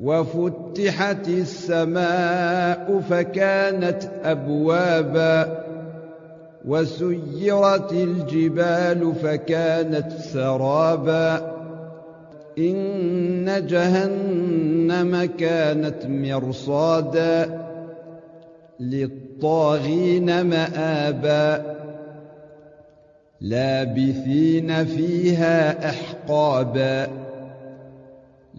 وفتحت السماء فكانت أبوابا وسيرت الجبال فكانت سرابا إن جهنم كانت مرصادا للطاغين مآبا لابثين فيها أحقابا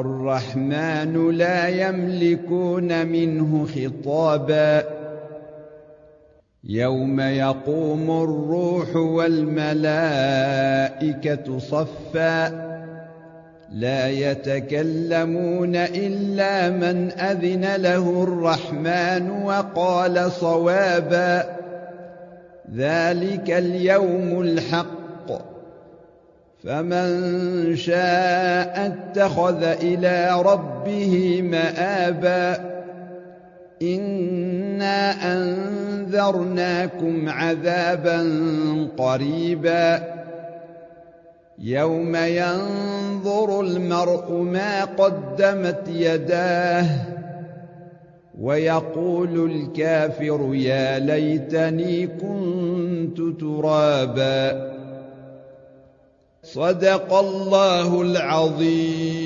الرحمن لا يملكون منه خطابا. يوم يقوم الروح والملائكة صفا. لا يتكلمون إلا من أذن له الرحمن وقال صوابا. ذلك اليوم الحق. فمن شاء اتخذ إلى ربه مآبا إنا أنذرناكم عذابا قريبا يوم ينظر المرء ما قدمت يداه ويقول الكافر يا ليتني كنت ترابا صدق الله العظيم.